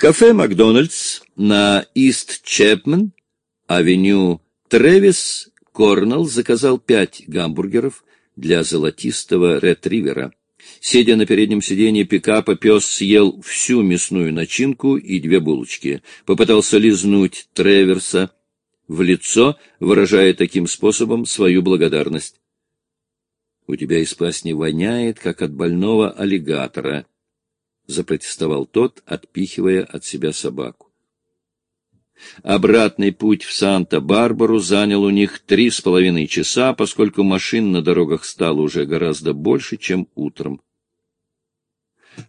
кафе «Макдональдс» на Ист-Чепмен, авеню Тревис, Корнелл заказал пять гамбургеров для золотистого ретривера. Сидя на переднем сиденье пикапа, пес съел всю мясную начинку и две булочки. Попытался лизнуть Треверса в лицо, выражая таким способом свою благодарность. — У тебя из пасни воняет, как от больного аллигатора, — запротестовал тот, отпихивая от себя собаку. Обратный путь в Санта-Барбару занял у них три с половиной часа, поскольку машин на дорогах стало уже гораздо больше, чем утром.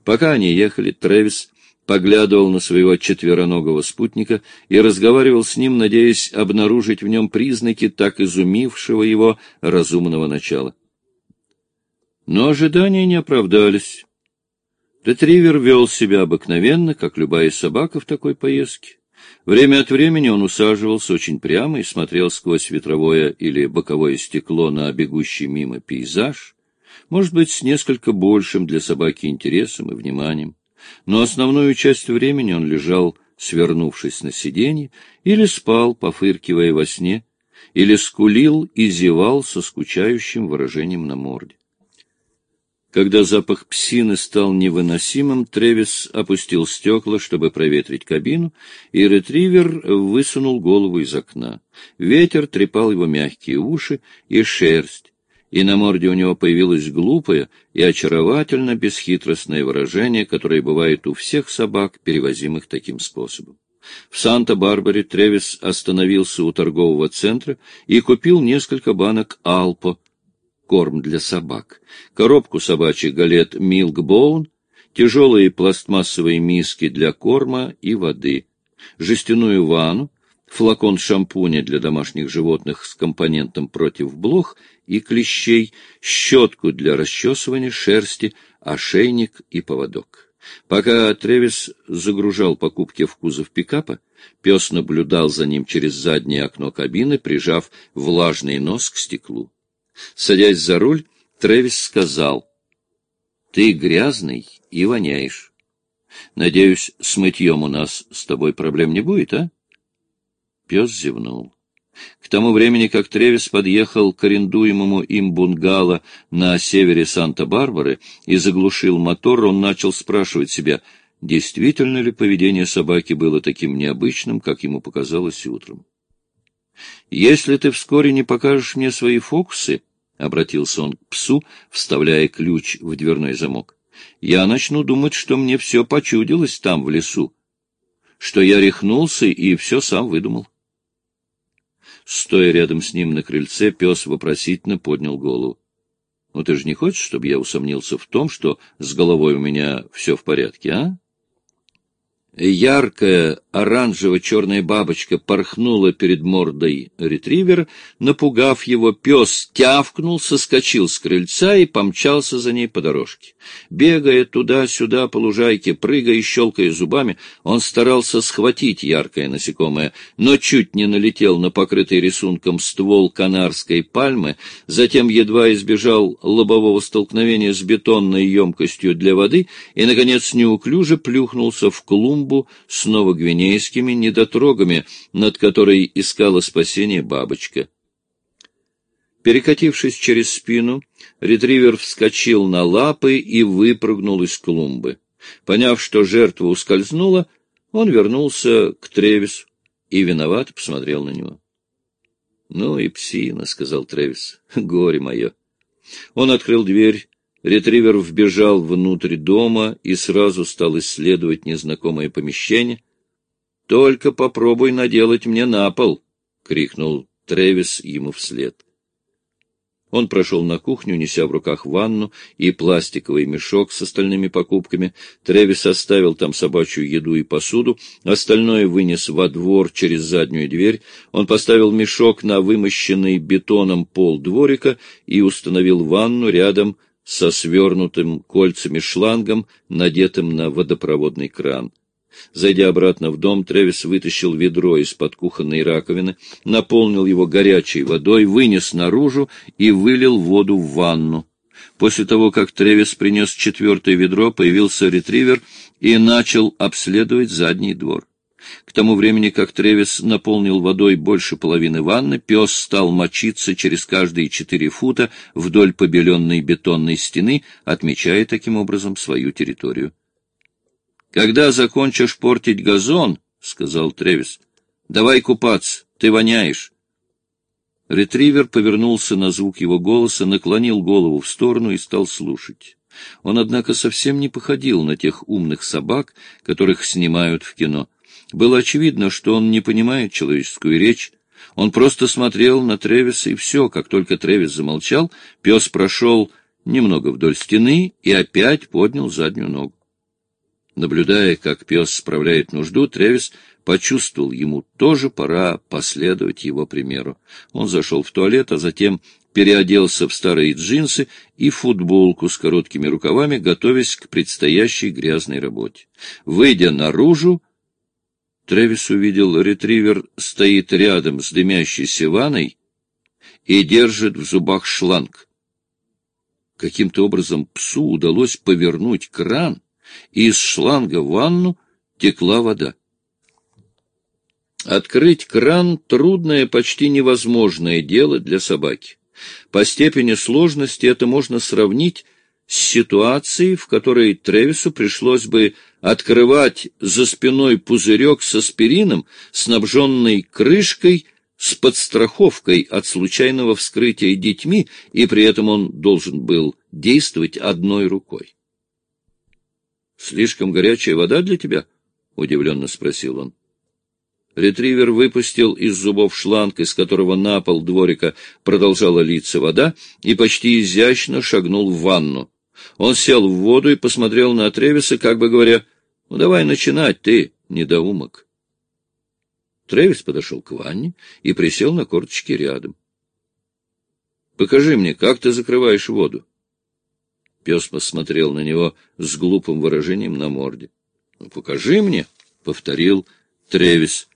Пока они ехали, Трэвис поглядывал на своего четвероногого спутника и разговаривал с ним, надеясь обнаружить в нем признаки так изумившего его разумного начала. Но ожидания не оправдались. Ретривер вел себя обыкновенно, как любая собака в такой поездке. Время от времени он усаживался очень прямо и смотрел сквозь ветровое или боковое стекло на бегущий мимо пейзаж, может быть, с несколько большим для собаки интересом и вниманием. Но основную часть времени он лежал, свернувшись на сиденье, или спал, пофыркивая во сне, или скулил и зевал со скучающим выражением на морде. Когда запах псины стал невыносимым, Тревис опустил стекла, чтобы проветрить кабину, и ретривер высунул голову из окна. Ветер трепал его мягкие уши и шерсть, и на морде у него появилось глупое и очаровательно бесхитростное выражение, которое бывает у всех собак, перевозимых таким способом. В Санта-Барбаре Тревис остановился у торгового центра и купил несколько банок «Алпо», корм для собак, коробку собачьих галет «Милкбоун», тяжелые пластмассовые миски для корма и воды, жестяную ванну, флакон шампуня для домашних животных с компонентом против блох и клещей, щетку для расчесывания шерсти, ошейник и поводок. Пока Тревис загружал покупки в кузов пикапа, пес наблюдал за ним через заднее окно кабины, прижав влажный нос к стеклу. Садясь за руль, Трэвис сказал, «Ты грязный и воняешь. Надеюсь, с мытьем у нас с тобой проблем не будет, а?» Пес зевнул. К тому времени, как Тревис подъехал к арендуемому им бунгало на севере Санта-Барбары и заглушил мотор, он начал спрашивать себя, действительно ли поведение собаки было таким необычным, как ему показалось утром. «Если ты вскоре не покажешь мне свои фокусы, — обратился он к псу, вставляя ключ в дверной замок, — я начну думать, что мне все почудилось там, в лесу, что я рехнулся и все сам выдумал». Стоя рядом с ним на крыльце, пес вопросительно поднял голову. — Ну ты же не хочешь, чтобы я усомнился в том, что с головой у меня все в порядке, а? Яркая оранжево-черная бабочка порхнула перед мордой ретривера, напугав его, пес тявкнул, соскочил с крыльца и помчался за ней по дорожке. Бегая туда-сюда по лужайке, прыгая и щелкая зубами, он старался схватить яркое насекомое, но чуть не налетел на покрытый рисунком ствол канарской пальмы, затем едва избежал лобового столкновения с бетонной емкостью для воды и, наконец, неуклюже плюхнулся в клумбу с новогвинейскими недотрогами, над которой искала спасение бабочка. Перекатившись через спину, ретривер вскочил на лапы и выпрыгнул из клумбы. Поняв, что жертва ускользнула, он вернулся к Тревису и виновато посмотрел на него. — Ну и псина, — сказал Тревис, — горе мое. Он открыл дверь, ретривер вбежал внутрь дома и сразу стал исследовать незнакомое помещение. — Только попробуй наделать мне на пол! — крикнул Тревис ему вслед. — он прошел на кухню, неся в руках ванну и пластиковый мешок с остальными покупками. Тревис оставил там собачью еду и посуду, остальное вынес во двор через заднюю дверь. Он поставил мешок на вымощенный бетоном пол дворика и установил ванну рядом со свернутым кольцами шлангом, надетым на водопроводный кран. Зайдя обратно в дом, Тревис вытащил ведро из-под кухонной раковины, наполнил его горячей водой, вынес наружу и вылил воду в ванну. После того, как Тревис принес четвертое ведро, появился ретривер и начал обследовать задний двор. К тому времени, как Тревис наполнил водой больше половины ванны, пес стал мочиться через каждые четыре фута вдоль побеленной бетонной стены, отмечая таким образом свою территорию. — Когда закончишь портить газон, — сказал Тревис, — давай купаться, ты воняешь. Ретривер повернулся на звук его голоса, наклонил голову в сторону и стал слушать. Он, однако, совсем не походил на тех умных собак, которых снимают в кино. Было очевидно, что он не понимает человеческую речь. Он просто смотрел на Тревиса, и все. Как только Тревис замолчал, пес прошел немного вдоль стены и опять поднял заднюю ногу. Наблюдая, как пес справляет нужду, Тревис почувствовал, ему тоже пора последовать его примеру. Он зашел в туалет, а затем переоделся в старые джинсы и футболку с короткими рукавами, готовясь к предстоящей грязной работе. Выйдя наружу, Тревис увидел, ретривер стоит рядом с дымящейся ванной и держит в зубах шланг. Каким-то образом псу удалось повернуть кран, и из шланга в ванну текла вода. Открыть кран — трудное, почти невозможное дело для собаки. По степени сложности это можно сравнить с ситуацией, в которой Тревису пришлось бы открывать за спиной пузырек с аспирином, снабженный крышкой с подстраховкой от случайного вскрытия детьми, и при этом он должен был действовать одной рукой. «Слишком горячая вода для тебя?» — удивленно спросил он. Ретривер выпустил из зубов шланг, из которого на пол дворика продолжала литься вода, и почти изящно шагнул в ванну. Он сел в воду и посмотрел на Тревиса, как бы говоря, «Ну, давай начинать, ты, недоумок». Тревис подошел к ванне и присел на корточки рядом. «Покажи мне, как ты закрываешь воду?» Пес посмотрел на него с глупым выражением на морде. «Ну, покажи мне», — повторил Тревис.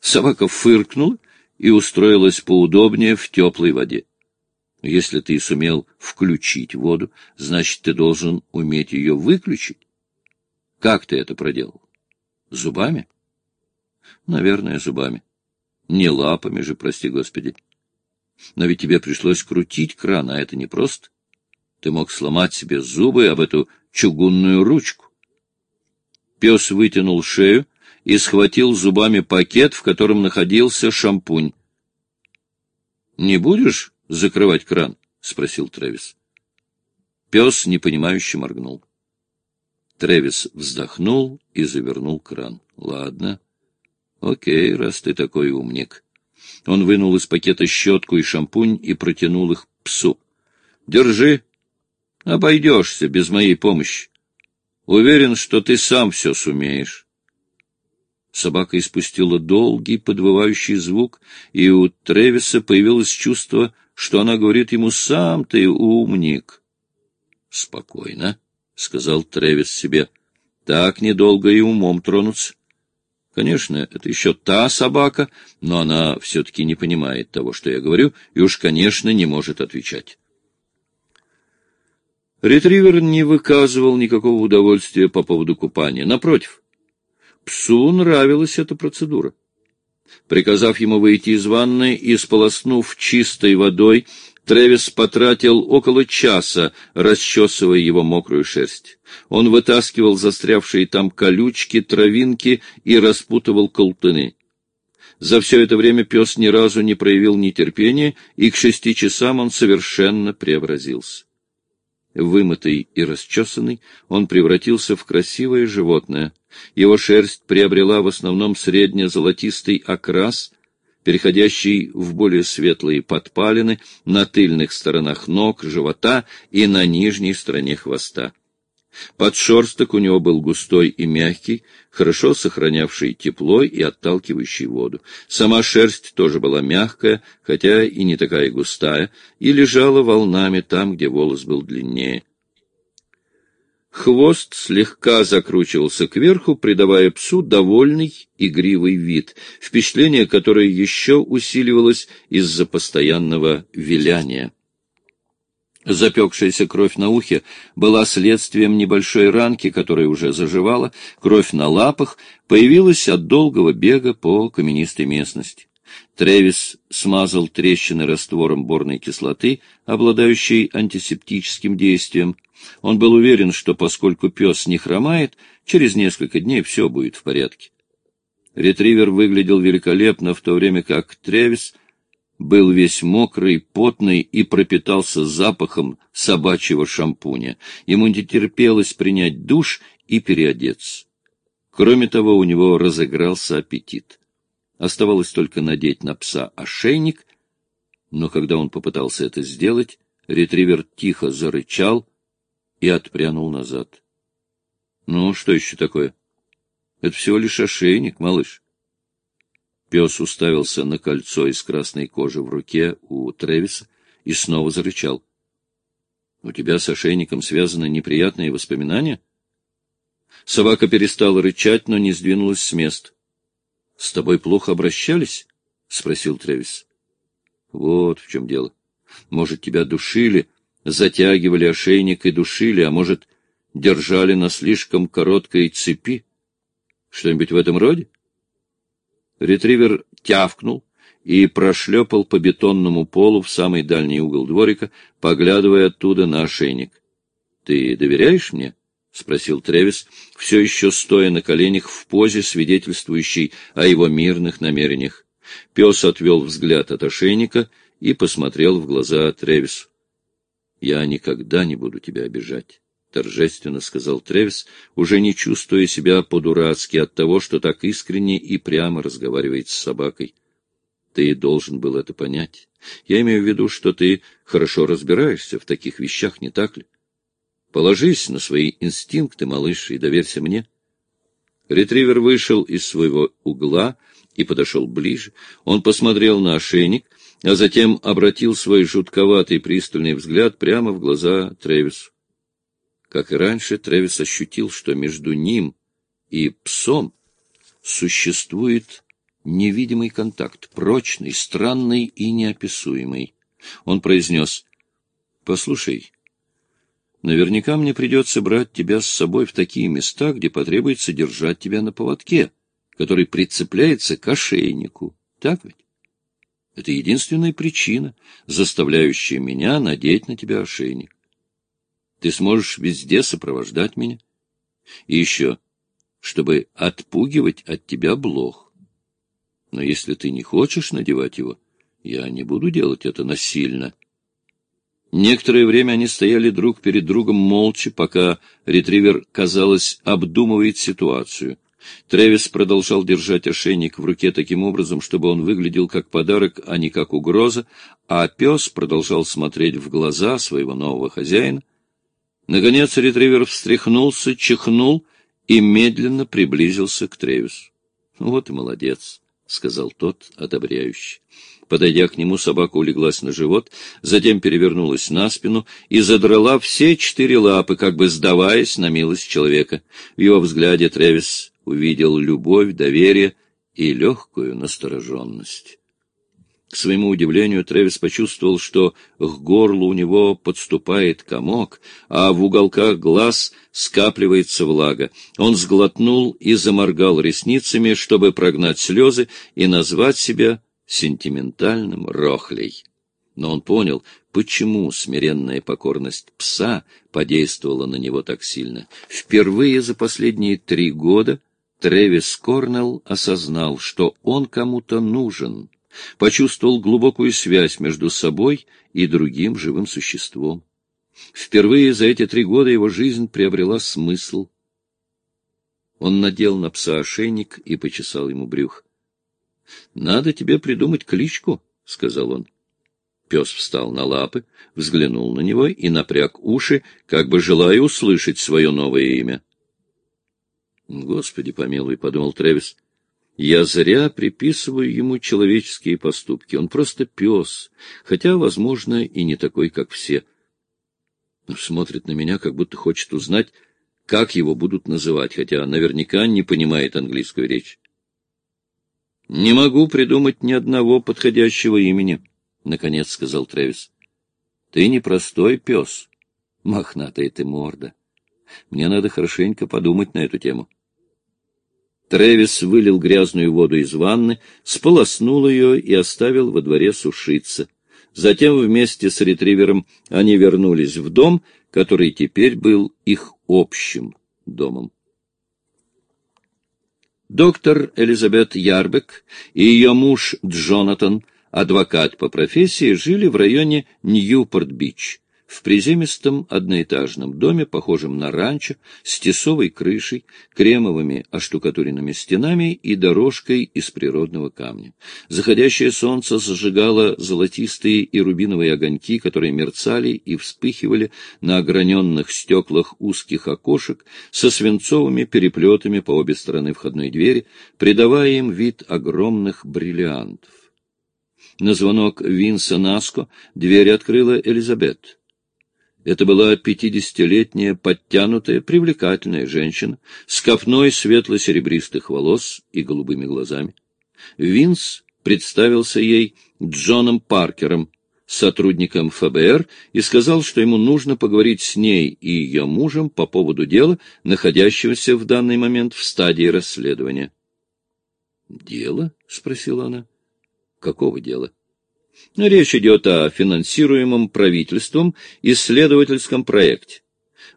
Собака фыркнула и устроилась поудобнее в теплой воде. Если ты сумел включить воду, значит, ты должен уметь ее выключить. Как ты это проделал? Зубами? Наверное, зубами. Не лапами же, прости господи. Но ведь тебе пришлось крутить кран, а это непросто. Ты мог сломать себе зубы об эту чугунную ручку. Пес вытянул шею и схватил зубами пакет, в котором находился шампунь. — Не будешь закрывать кран? — спросил Тревис. Пес непонимающе моргнул. Тревис вздохнул и завернул кран. — Ладно. — Окей, раз ты такой умник. Он вынул из пакета щетку и шампунь и протянул их псу. — Держи. Обойдешься без моей помощи. Уверен, что ты сам все сумеешь. Собака испустила долгий подвывающий звук, и у Тревиса появилось чувство, что она говорит ему «сам ты умник». «Спокойно», — сказал Тревис себе, — «так недолго и умом тронуться». Конечно, это еще та собака, но она все-таки не понимает того, что я говорю, и уж, конечно, не может отвечать. Ретривер не выказывал никакого удовольствия по поводу купания. Напротив, Псу нравилась эта процедура. Приказав ему выйти из ванны и сполоснув чистой водой, Тревис потратил около часа, расчесывая его мокрую шерсть. Он вытаскивал застрявшие там колючки, травинки и распутывал колтыны. За все это время пес ни разу не проявил нетерпения, и к шести часам он совершенно преобразился. Вымытый и расчесанный, он превратился в красивое животное. Его шерсть приобрела в основном средне-золотистый окрас, переходящий в более светлые подпалины на тыльных сторонах ног, живота и на нижней стороне хвоста. Подшерсток у него был густой и мягкий, хорошо сохранявший тепло и отталкивающий воду. Сама шерсть тоже была мягкая, хотя и не такая густая, и лежала волнами там, где волос был длиннее. Хвост слегка закручивался кверху, придавая псу довольный игривый вид, впечатление, которое еще усиливалось из-за постоянного виляния. Запекшаяся кровь на ухе была следствием небольшой ранки, которая уже заживала, кровь на лапах появилась от долгого бега по каменистой местности. Тревис смазал трещины раствором борной кислоты, обладающей антисептическим действием. Он был уверен, что поскольку пес не хромает, через несколько дней все будет в порядке. Ретривер выглядел великолепно, в то время как Тревис был весь мокрый, потный и пропитался запахом собачьего шампуня. Ему не терпелось принять душ и переодеться. Кроме того, у него разыгрался аппетит. Оставалось только надеть на пса ошейник, но когда он попытался это сделать, ретривер тихо зарычал и отпрянул назад. — Ну, что еще такое? — Это всего лишь ошейник, малыш. Пес уставился на кольцо из красной кожи в руке у Тревиса и снова зарычал. — У тебя с ошейником связаны неприятные воспоминания? Собака перестала рычать, но не сдвинулась с места. — С тобой плохо обращались? — спросил Тревис. — Вот в чем дело. Может, тебя душили, затягивали ошейник и душили, а может, держали на слишком короткой цепи? Что-нибудь в этом роде? — Ретривер тявкнул и прошлепал по бетонному полу в самый дальний угол дворика, поглядывая оттуда на ошейник. — Ты доверяешь мне? — спросил Тревис, все еще стоя на коленях в позе, свидетельствующей о его мирных намерениях. Пес отвел взгляд от ошейника и посмотрел в глаза Тревису. — Я никогда не буду тебя обижать. — торжественно сказал Тревис, уже не чувствуя себя по-дурацки от того, что так искренне и прямо разговаривает с собакой. Ты должен был это понять. Я имею в виду, что ты хорошо разбираешься в таких вещах, не так ли? Положись на свои инстинкты, малыш, и доверься мне. Ретривер вышел из своего угла и подошел ближе. Он посмотрел на ошейник, а затем обратил свой жутковатый пристальный взгляд прямо в глаза Тревису. Как и раньше, Тревис ощутил, что между ним и псом существует невидимый контакт, прочный, странный и неописуемый. Он произнес, «Послушай, наверняка мне придется брать тебя с собой в такие места, где потребуется держать тебя на поводке, который прицепляется к ошейнику. Так ведь? Это единственная причина, заставляющая меня надеть на тебя ошейник. Ты сможешь везде сопровождать меня. И еще, чтобы отпугивать от тебя блох. Но если ты не хочешь надевать его, я не буду делать это насильно. Некоторое время они стояли друг перед другом молча, пока ретривер, казалось, обдумывает ситуацию. Тревис продолжал держать ошейник в руке таким образом, чтобы он выглядел как подарок, а не как угроза, а пес продолжал смотреть в глаза своего нового хозяина, Наконец ретривер встряхнулся, чихнул и медленно приблизился к Тревису. — Вот и молодец, — сказал тот, одобряющий. Подойдя к нему, собака улеглась на живот, затем перевернулась на спину и задрала все четыре лапы, как бы сдаваясь на милость человека. В его взгляде Тревис увидел любовь, доверие и легкую настороженность. К своему удивлению, Тревис почувствовал, что к горлу у него подступает комок, а в уголках глаз скапливается влага. Он сглотнул и заморгал ресницами, чтобы прогнать слезы и назвать себя сентиментальным рохлей. Но он понял, почему смиренная покорность пса подействовала на него так сильно. Впервые за последние три года Тревис Корнелл осознал, что он кому-то нужен — почувствовал глубокую связь между собой и другим живым существом. Впервые за эти три года его жизнь приобрела смысл. Он надел на пса ошейник и почесал ему брюх. — Надо тебе придумать кличку, — сказал он. Пес встал на лапы, взглянул на него и напряг уши, как бы желая услышать свое новое имя. — Господи помилуй, — подумал Тревис, — я зря приписываю ему человеческие поступки. Он просто пес, хотя, возможно, и не такой, как все. Смотрит на меня, как будто хочет узнать, как его будут называть, хотя наверняка не понимает английскую речь. «Не могу придумать ни одного подходящего имени», — наконец сказал Трэвис. Ты не простой пес, мохнатая ты морда. Мне надо хорошенько подумать на эту тему. Тревис вылил грязную воду из ванны, сполоснул ее и оставил во дворе сушиться. Затем вместе с ретривером они вернулись в дом, который теперь был их общим домом. Доктор Элизабет Ярбек и ее муж Джонатан, адвокат по профессии, жили в районе Ньюпорт-Бич в приземистом одноэтажном доме, похожем на ранчо, с тесовой крышей, кремовыми оштукатуренными стенами и дорожкой из природного камня. Заходящее солнце зажигало золотистые и рубиновые огоньки, которые мерцали и вспыхивали на ограненных стеклах узких окошек со свинцовыми переплетами по обе стороны входной двери, придавая им вид огромных бриллиантов. На звонок Винса Наско дверь открыла Элизабет. Это была пятидесятилетняя, подтянутая, привлекательная женщина с копной светло-серебристых волос и голубыми глазами. Винс представился ей Джоном Паркером, сотрудником ФБР, и сказал, что ему нужно поговорить с ней и ее мужем по поводу дела, находящегося в данный момент в стадии расследования. «Дело?» — спросила она. «Какого дела?» Речь идет о финансируемом правительством исследовательском проекте.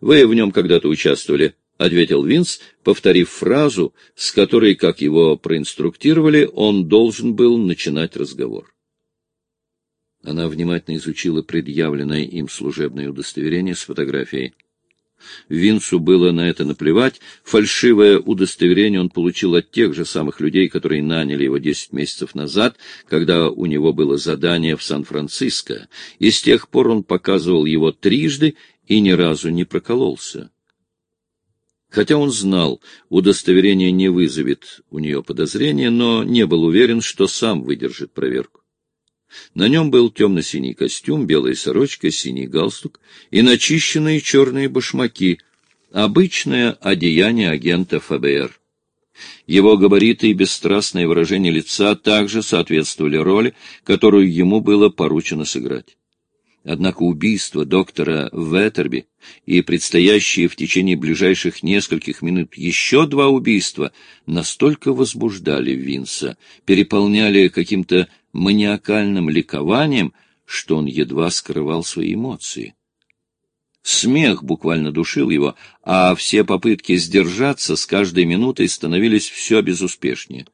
Вы в нем когда-то участвовали, — ответил Винс, повторив фразу, с которой, как его проинструктировали, он должен был начинать разговор. Она внимательно изучила предъявленное им служебное удостоверение с фотографией. Винсу было на это наплевать. Фальшивое удостоверение он получил от тех же самых людей, которые наняли его десять месяцев назад, когда у него было задание в Сан-Франциско, и с тех пор он показывал его трижды и ни разу не прокололся. Хотя он знал, удостоверение не вызовет у нее подозрения, но не был уверен, что сам выдержит проверку. На нем был темно-синий костюм, белая сорочка, синий галстук и начищенные черные башмаки, обычное одеяние агента ФБР. Его габариты и бесстрастное выражение лица также соответствовали роли, которую ему было поручено сыграть. Однако убийство доктора Веттерби и предстоящие в течение ближайших нескольких минут еще два убийства настолько возбуждали Винса, переполняли каким-то маниакальным ликованием, что он едва скрывал свои эмоции. Смех буквально душил его, а все попытки сдержаться с каждой минутой становились все безуспешнее.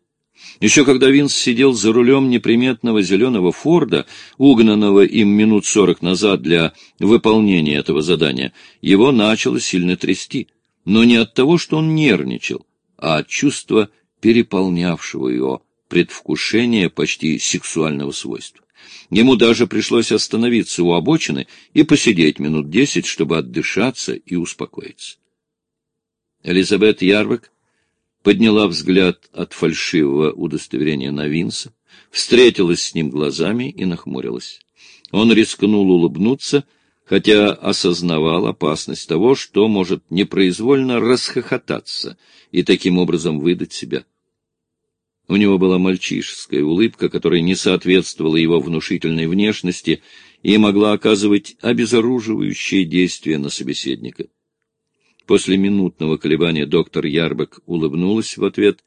Еще когда Винс сидел за рулем неприметного зеленого Форда, угнанного им минут сорок назад для выполнения этого задания, его начало сильно трясти, но не от того, что он нервничал, а от чувства, переполнявшего его, предвкушения почти сексуального свойства. Ему даже пришлось остановиться у обочины и посидеть минут десять, чтобы отдышаться и успокоиться. Элизабет Ярвик подняла взгляд от фальшивого удостоверения на Винса, встретилась с ним глазами и нахмурилась. Он рискнул улыбнуться, хотя осознавал опасность того, что может непроизвольно расхохотаться и таким образом выдать себя. У него была мальчишеская улыбка, которая не соответствовала его внушительной внешности и могла оказывать обезоруживающее действие на собеседника. После минутного колебания доктор Ярбек улыбнулась в ответ.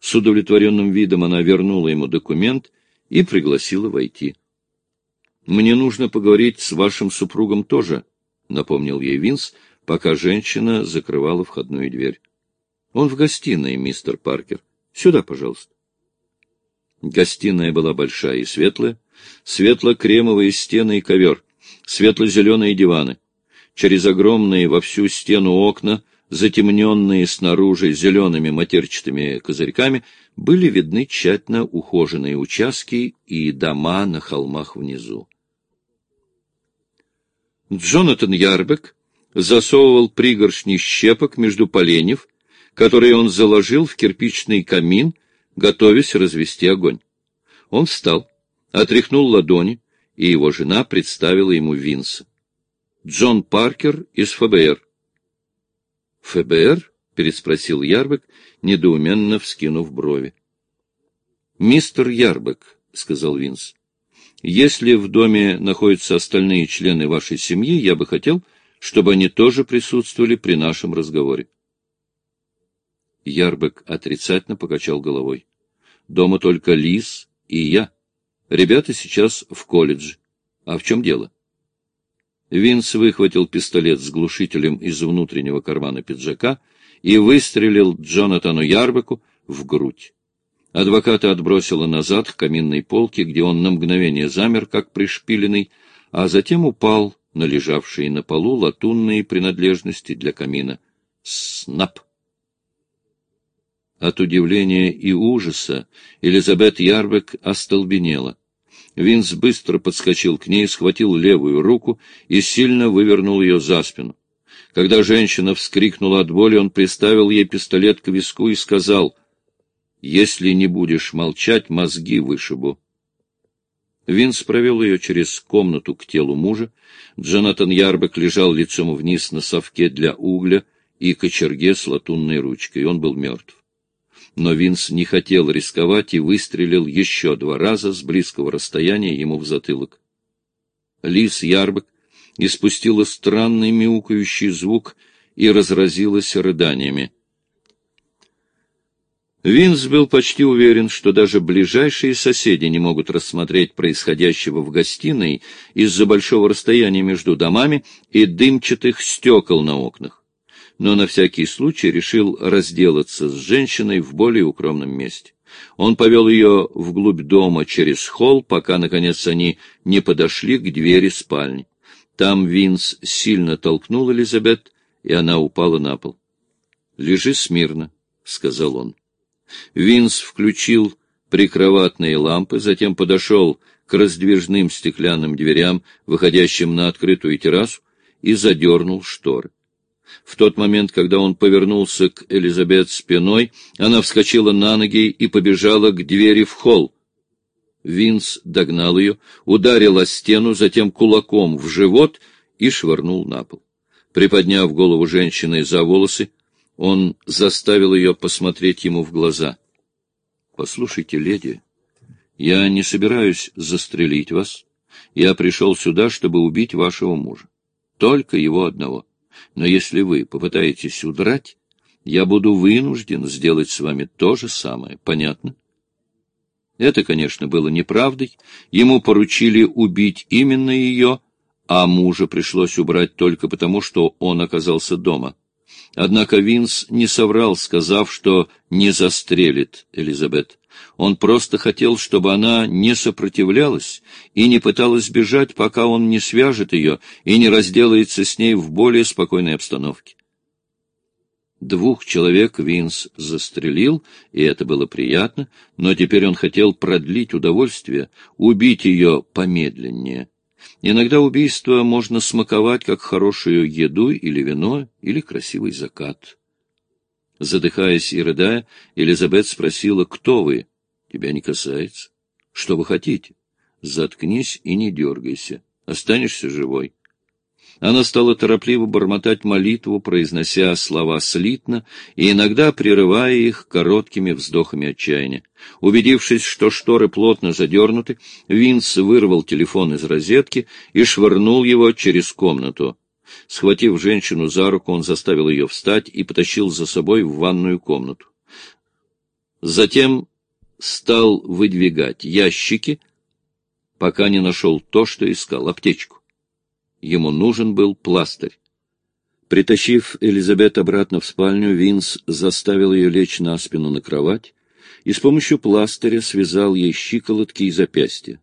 С удовлетворенным видом она вернула ему документ и пригласила войти. — Мне нужно поговорить с вашим супругом тоже, — напомнил ей Винс, пока женщина закрывала входную дверь. — Он в гостиной, мистер Паркер. Сюда, пожалуйста. Гостиная была большая и светлая, светло-кремовые стены и ковер, светло-зеленые диваны. Через огромные во всю стену окна, затемненные снаружи зелеными матерчатыми козырьками, были видны тщательно ухоженные участки и дома на холмах внизу. Джонатан Ярбек засовывал пригоршни щепок между поленьев, которые он заложил в кирпичный камин, готовясь развести огонь. Он встал, отряхнул ладони, и его жена представила ему Винса. Джон Паркер из ФБР. ФБР? переспросил Ярбек, недоуменно вскинув брови. Мистер Ярбек, сказал Винс. Если в доме находятся остальные члены вашей семьи, я бы хотел, чтобы они тоже присутствовали при нашем разговоре. Ярбек отрицательно покачал головой. Дома только Лис и я. Ребята сейчас в колледже. А в чем дело? Винс выхватил пистолет с глушителем из внутреннего кармана пиджака и выстрелил Джонатану Ярбеку в грудь. Адвоката отбросило назад к каминной полке, где он на мгновение замер, как пришпиленный, а затем упал на лежавшие на полу латунные принадлежности для камина. Снап! От удивления и ужаса Элизабет Ярбек остолбенела. Винс быстро подскочил к ней, схватил левую руку и сильно вывернул ее за спину. Когда женщина вскрикнула от боли, он приставил ей пистолет к виску и сказал, «Если не будешь молчать, мозги вышибу». Винс провел ее через комнату к телу мужа. Джонатан Ярбек лежал лицом вниз на совке для угля и кочерге с латунной ручкой. Он был мертв но Винс не хотел рисковать и выстрелил еще два раза с близкого расстояния ему в затылок. Лис Ярбек испустила странный мяукающий звук и разразилась рыданиями. Винс был почти уверен, что даже ближайшие соседи не могут рассмотреть происходящего в гостиной из-за большого расстояния между домами и дымчатых стекол на окнах но на всякий случай решил разделаться с женщиной в более укромном месте. Он повел ее вглубь дома через холл, пока, наконец, они не подошли к двери спальни. Там Винс сильно толкнул Элизабет, и она упала на пол. — Лежи смирно, — сказал он. Винс включил прикроватные лампы, затем подошел к раздвижным стеклянным дверям, выходящим на открытую террасу, и задернул шторы. В тот момент, когда он повернулся к Элизабет спиной, она вскочила на ноги и побежала к двери в холл. Винс догнал ее, ударил о стену, затем кулаком в живот и швырнул на пол. Приподняв голову женщины за волосы, он заставил ее посмотреть ему в глаза. — Послушайте, леди, я не собираюсь застрелить вас. Я пришел сюда, чтобы убить вашего мужа. Только его одного. Но если вы попытаетесь удрать, я буду вынужден сделать с вами то же самое. Понятно? Это, конечно, было неправдой. Ему поручили убить именно ее, а мужа пришлось убрать только потому, что он оказался дома. Однако Винс не соврал, сказав, что не застрелит Элизабет. Он просто хотел, чтобы она не сопротивлялась и не пыталась бежать, пока он не свяжет ее и не разделается с ней в более спокойной обстановке. Двух человек Винс застрелил, и это было приятно, но теперь он хотел продлить удовольствие, убить ее помедленнее. Иногда убийство можно смаковать, как хорошую еду или вино, или красивый закат. Задыхаясь и рыдая, Элизабет спросила, кто вы? Тебя не касается. Что вы хотите? Заткнись и не дергайся. Останешься живой. Она стала торопливо бормотать молитву, произнося слова слитно и иногда прерывая их короткими вздохами отчаяния. Убедившись, что шторы плотно задернуты, Винс вырвал телефон из розетки и швырнул его через комнату. Схватив женщину за руку, он заставил ее встать и потащил за собой в ванную комнату. Затем стал выдвигать ящики, пока не нашел то, что искал — аптечку. Ему нужен был пластырь. Притащив Элизабет обратно в спальню, Винс заставил ее лечь на спину на кровать и с помощью пластыря связал ей щиколотки и запястья.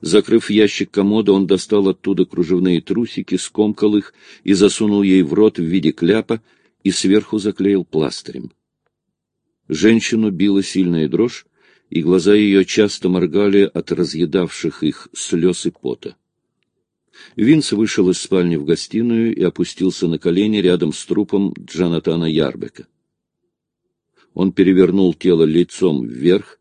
Закрыв ящик комода, он достал оттуда кружевные трусики, скомкал их и засунул ей в рот в виде кляпа и сверху заклеил пластырем. Женщину била сильная дрожь, и глаза ее часто моргали от разъедавших их слез и пота. Винс вышел из спальни в гостиную и опустился на колени рядом с трупом Джонатана Ярбека. Он перевернул тело лицом вверх.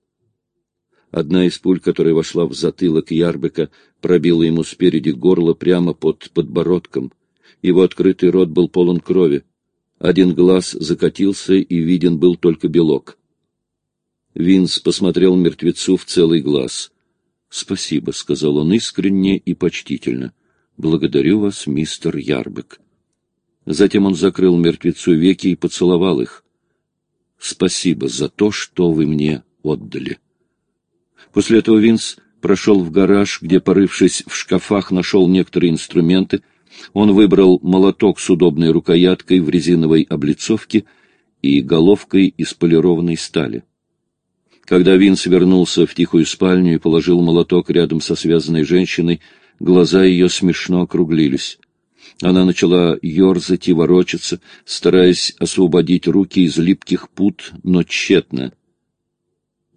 Одна из пуль, которая вошла в затылок Ярбека, пробила ему спереди горло прямо под подбородком. Его открытый рот был полон крови. Один глаз закатился, и виден был только белок. Винс посмотрел мертвецу в целый глаз. Спасибо, — сказал он искренне и почтительно. Благодарю вас, мистер Ярбек. Затем он закрыл мертвецу веки и поцеловал их. Спасибо за то, что вы мне отдали. После этого Винс прошел в гараж, где, порывшись в шкафах, нашел некоторые инструменты. Он выбрал молоток с удобной рукояткой в резиновой облицовке и головкой из полированной стали. Когда Винс вернулся в тихую спальню и положил молоток рядом со связанной женщиной, глаза ее смешно округлились. Она начала ерзать и ворочаться, стараясь освободить руки из липких пут, но тщетно.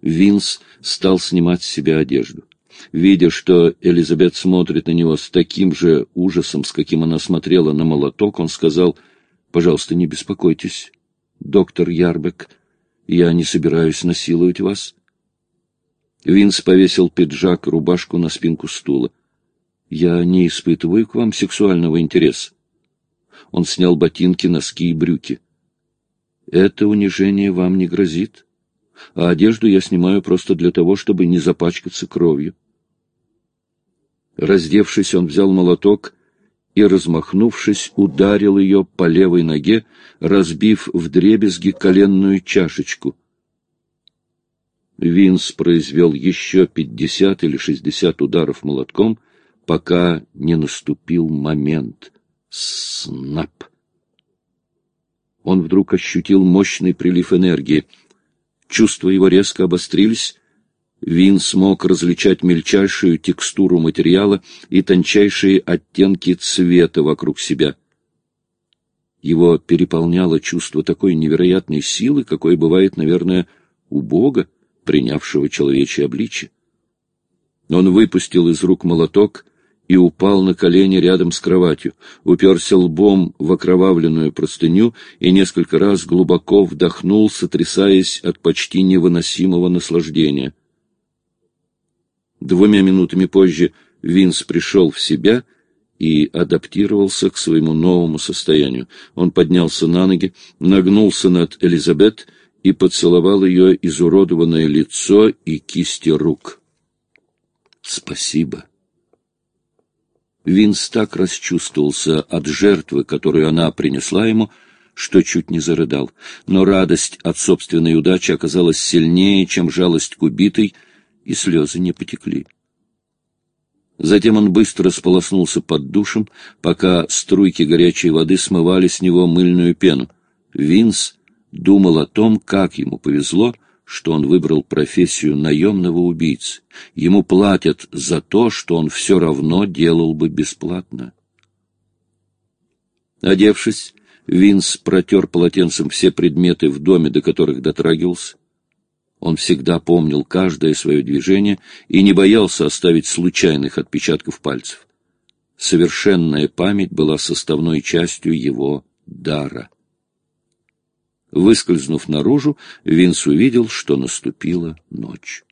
Винс стал снимать с себя одежду. Видя, что Элизабет смотрит на него с таким же ужасом, с каким она смотрела на молоток, он сказал, «Пожалуйста, не беспокойтесь, доктор Ярбек, я не собираюсь насиловать вас». Винс повесил пиджак, рубашку на спинку стула. «Я не испытываю к вам сексуального интереса». Он снял ботинки, носки и брюки. «Это унижение вам не грозит, а одежду я снимаю просто для того, чтобы не запачкаться кровью». Раздевшись, он взял молоток и, размахнувшись, ударил ее по левой ноге, разбив в дребезги коленную чашечку. Винс произвел еще пятьдесят или шестьдесят ударов молотком, пока не наступил момент. Снап! Он вдруг ощутил мощный прилив энергии. Чувства его резко обострились, Вин смог различать мельчайшую текстуру материала и тончайшие оттенки цвета вокруг себя. Его переполняло чувство такой невероятной силы, какое бывает, наверное, у Бога, принявшего человечье обличие. Он выпустил из рук молоток и упал на колени рядом с кроватью, уперся лбом в окровавленную простыню и несколько раз глубоко вдохнул, сотрясаясь от почти невыносимого наслаждения. Двумя минутами позже Винс пришел в себя и адаптировался к своему новому состоянию. Он поднялся на ноги, нагнулся над Элизабет и поцеловал ее изуродованное лицо и кисти рук. «Спасибо». Винс так расчувствовался от жертвы, которую она принесла ему, что чуть не зарыдал. Но радость от собственной удачи оказалась сильнее, чем жалость к убитой — и слезы не потекли. Затем он быстро сполоснулся под душем, пока струйки горячей воды смывали с него мыльную пену. Винс думал о том, как ему повезло, что он выбрал профессию наемного убийцы. Ему платят за то, что он все равно делал бы бесплатно. Одевшись, Винс протер полотенцем все предметы в доме, до которых дотрагивался. Он всегда помнил каждое свое движение и не боялся оставить случайных отпечатков пальцев. Совершенная память была составной частью его дара. Выскользнув наружу, Винс увидел, что наступила ночь.